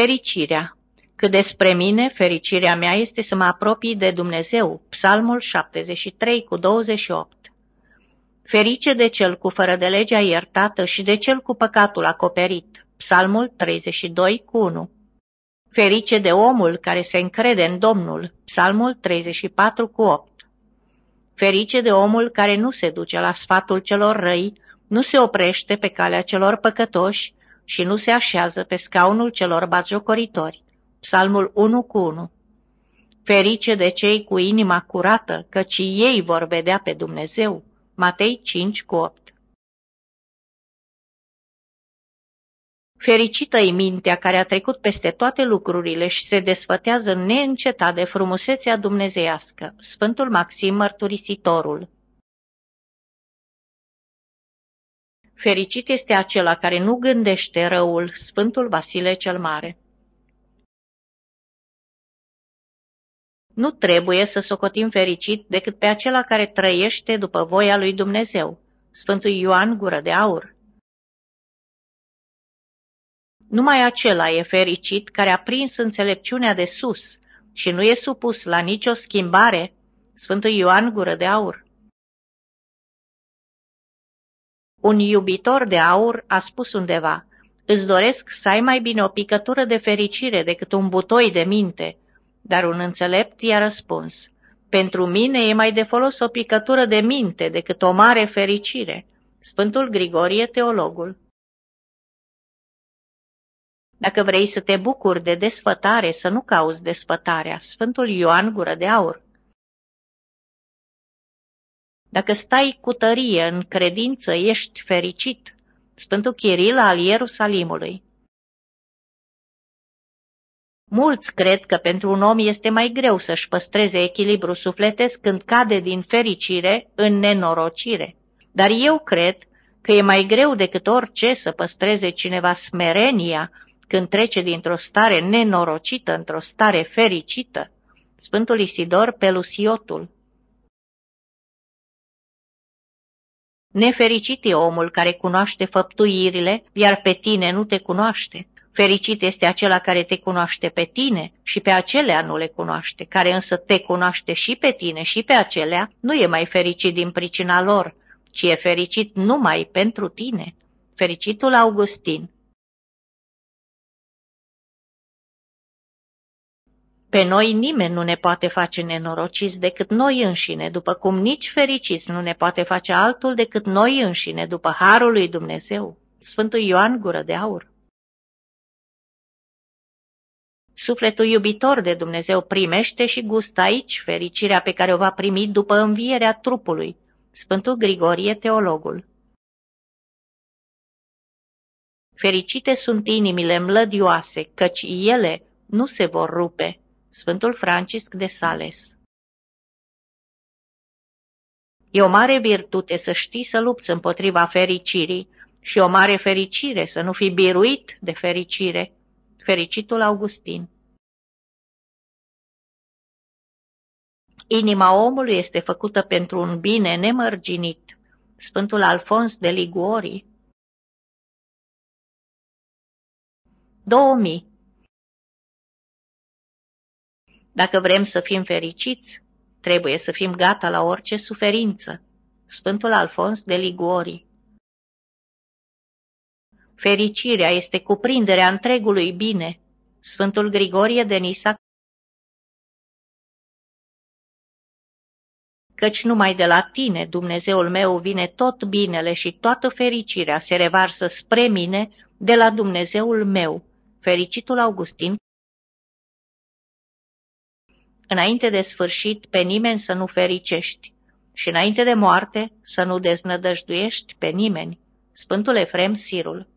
Fericirea. Cât despre mine, fericirea mea este să mă apropii de Dumnezeu. Psalmul 73 cu 28. Ferice de cel cu fără de legea iertată și de cel cu păcatul acoperit. Psalmul 32 cu 1. Ferice de omul care se încrede în Domnul. Psalmul 34 cu 8. Ferice de omul care nu se duce la sfatul celor răi, nu se oprește pe calea celor păcătoși, și nu se așează pe scaunul celor batjocoritori. Psalmul 1 cu 1 Ferice de cei cu inima curată, căci ei vor vedea pe Dumnezeu. Matei 5 cu 8 Fericită-i mintea care a trecut peste toate lucrurile și se desfătează neîncetat de frumusețea dumnezeiască. Sfântul Maxim Mărturisitorul Fericit este acela care nu gândește răul, Sfântul Vasile cel Mare. Nu trebuie să socotim fericit decât pe acela care trăiește după voia lui Dumnezeu, Sfântul Ioan Gură de Aur. Numai acela e fericit care a prins înțelepciunea de sus și nu e supus la nicio schimbare, Sfântul Ioan Gură de Aur. Un iubitor de aur a spus undeva, îți doresc să ai mai bine o picătură de fericire decât un butoi de minte, dar un înțelept i-a răspuns, pentru mine e mai de folos o picătură de minte decât o mare fericire. Sfântul Grigorie, teologul. Dacă vrei să te bucuri de desfătare, să nu cauți desfătarea. Sfântul Ioan Gură de Aur. Dacă stai cu tărie în credință, ești fericit. Sfântul Chiril al Ierusalimului. Mulți cred că pentru un om este mai greu să-și păstreze echilibru sufletesc când cade din fericire în nenorocire. Dar eu cred că e mai greu decât orice să păstreze cineva smerenia când trece dintr-o stare nenorocită într-o stare fericită. Sfântul Isidor Pelusiotul Nefericit e omul care cunoaște făptuirile, iar pe tine nu te cunoaște. Fericit este acela care te cunoaște pe tine și pe acelea nu le cunoaște, care însă te cunoaște și pe tine și pe acelea, nu e mai fericit din pricina lor, ci e fericit numai pentru tine. Fericitul Augustin Pe noi nimeni nu ne poate face nenorociți decât noi înșine, după cum nici fericiți nu ne poate face altul decât noi înșine, după Harul lui Dumnezeu. Sfântul Ioan Gură de Aur Sufletul iubitor de Dumnezeu primește și gustă aici fericirea pe care o va primi după învierea trupului. Sfântul Grigorie, teologul Fericite sunt inimile mlădioase, căci ele nu se vor rupe. Sfântul Francisc de Sales E o mare virtute să știi să lupți împotriva fericirii și o mare fericire să nu fii biruit de fericire. Fericitul Augustin Inima omului este făcută pentru un bine nemărginit. Sfântul Alfons de Liguori 2000 Dacă vrem să fim fericiți, trebuie să fim gata la orice suferință. Sfântul Alfons de Liguori Fericirea este cuprinderea întregului bine. Sfântul Grigorie de Nisa Căci numai de la tine, Dumnezeul meu, vine tot binele și toată fericirea se revarsă spre mine de la Dumnezeul meu. Fericitul Augustin înainte de sfârșit pe nimeni să nu fericești și înainte de moarte să nu deznădăjduiești pe nimeni. Sfântul Efrem Sirul